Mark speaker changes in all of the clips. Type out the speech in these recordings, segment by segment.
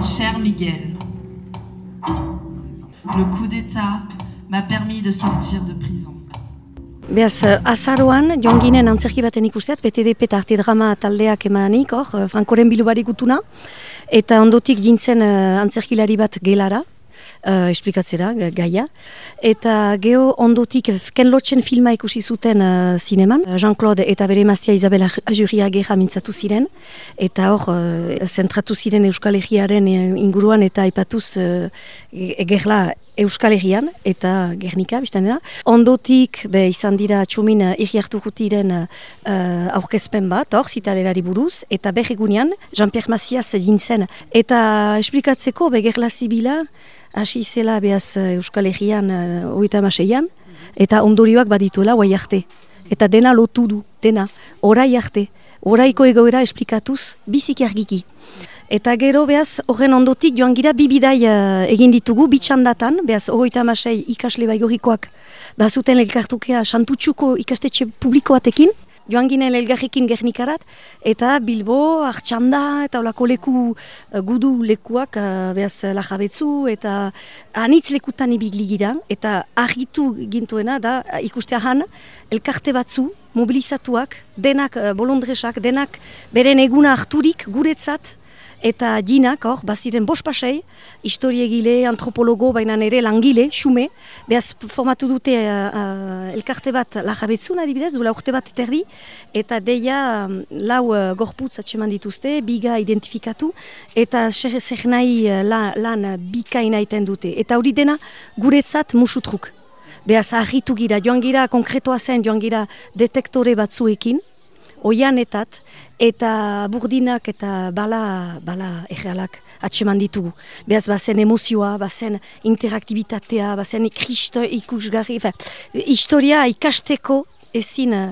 Speaker 1: Cher Miguel, le coup d'État m'a permis de sortir de prison.
Speaker 2: Beaz, azaroan, joan ginen antzerki baten ikusteat, BTDP eta arte drama taldeak emanik, hor, Frankoren bilubarik gutuna, eta ondotik dintzen uh, antzerkilari bat gelara, uh, esplikatzera, gaia. Eta geho ondotik Ken Lotxen filma ikusi zuten uh, zineman. Jean-Claude eta bere maztia Isabela Ajuria geha mintzatu ziren. Eta hor, uh, zentratu ziren Euskal Herriaren inguruan eta aipatuz uh, gerla Euskal Herrian eta Gernika, bizten dira. Ondotik, be, izan dira txumin irriartu gutiren uh, aurkezpen bat, hor, zitadelari buruz, eta berregunean, Jean-Pierre Macias jintzen. Eta esplikatzeko, be, gerla zibila, hasi zela behaz eh, Euskal Herrian uh, oita maseian, eta ondorioak badituela guai arte. Eta dena lotu du, dena, orai arte, oraiko egoera esplikatuz bizik argiki. Eta gero behaz horren ondotik joan gira bibidai uh, egin ditugu, bitxandatan, behaz ogoita masei ikasle baigorikoak bazuten elkartukea santutxuko ikastetxe publikoatekin, joan ginen elgarrekin gernikarat, eta Bilbo, Artxanda, eta olako leku uh, gudu lekuak, uh, behaz lajabetzu, eta anitz lekutan ibigli gira, eta argitu gintuena da ikustea han, elkarte batzu, mobilizatuak, denak bolondresak, denak beren eguna harturik guretzat, eta jinak, hor, baziren bos pasei, historiegile, antropologo, baina ere langile, xume, behaz formatu dute uh, elkarte bat lajabetzun adibidez, duela urte bat eterdi, eta deia um, lau uh, gorputz atseman dituzte, biga identifikatu, eta zer, zer nahi uh, lan, lan bikaina iten dute. Eta hori dena guretzat musutruk. Behaz, ahitu gira, joan gira, konkretoa zen, joan gira detektore batzuekin, oianetat, eta burdinak eta bala, bala egealak atseman ditugu. Beaz, bazen emozioa, bazen interaktibitatea, bazen kristo ikusgarri, fe, historia ikasteko ezin uh,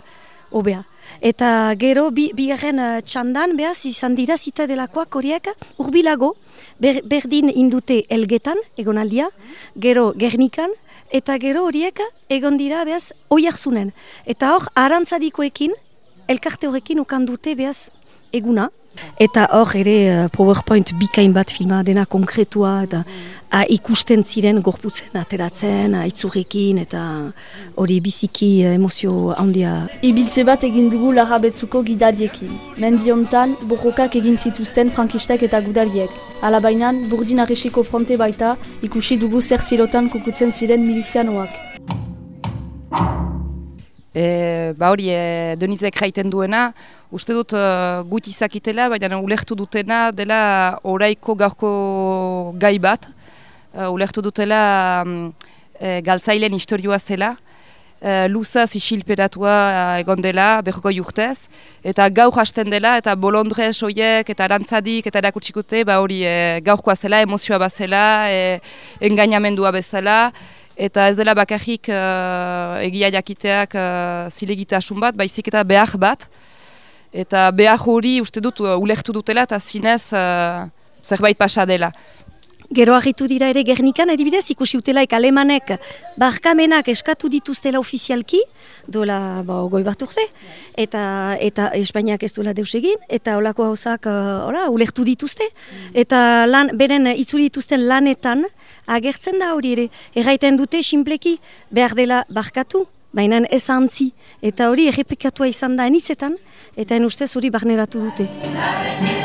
Speaker 2: obea. Eta gero, bi, bigarren uh, txandan, behaz, izan dira zita delakoak horiek, urbilago, ber, berdin indute elgetan, egonaldia, gero gernikan, eta gero horiek egon dira, behaz, oiarzunen. Eta hor, arantzadikoekin, elkarte horrekin ukan dute behaz eguna. Eta hor ere uh, PowerPoint bikain bat filma dena konkretua eta uh, ikusten ziren gorputzen ateratzen, aitzurrekin eta hori biziki uh, emozio handia.
Speaker 3: Ibiltze bat egin dugu larrabetzuko gidariekin. Mendiontan borrokak egin zituzten frankistek eta gudariek. Alabainan burdin arresiko fronte baita ikusi dugu zer zilotan kukutzen ziren milizianoak.
Speaker 4: E, ba hori, e, Denizek jaiten duena, uste dut uh, guti izakitela, baina ulertu dutena dela oraiko gaurko gai bat. Uh, ulertu dutela um, e, galtzailen historioa zela. Uh, luzaz isilperatua uh, egon dela, berroko urtez, eta gaur hasten dela, eta bolondrez oiek, eta arantzadik, eta erakutsikute, ba hori e, gaurkoa zela, emozioa bat zela, e, engainamendua bezala, eta ez dela bakarrik uh, egia jakiteak uh, zilegitasun bat, baizik eta behar bat, eta behar hori uste dut uh, ulertu dutela eta zinez uh, zerbait pasa dela.
Speaker 2: Gero agitu dira ere Gernikan, adibidez, ikusi utelaik alemanek barkamenak eskatu dituztela ofizialki, dola ba, goi bat urte, eta, eta Espainiak ez duela deus egin, eta olako hauzak uh, ulertu dituzte, eta lan, beren itzuli dituzten lanetan agertzen da hori ere, erraiten dute sinpleki behar dela barkatu, baina ez antzi, eta hori errepikatua izan da enizetan, eta en ustez hori barneratu dute.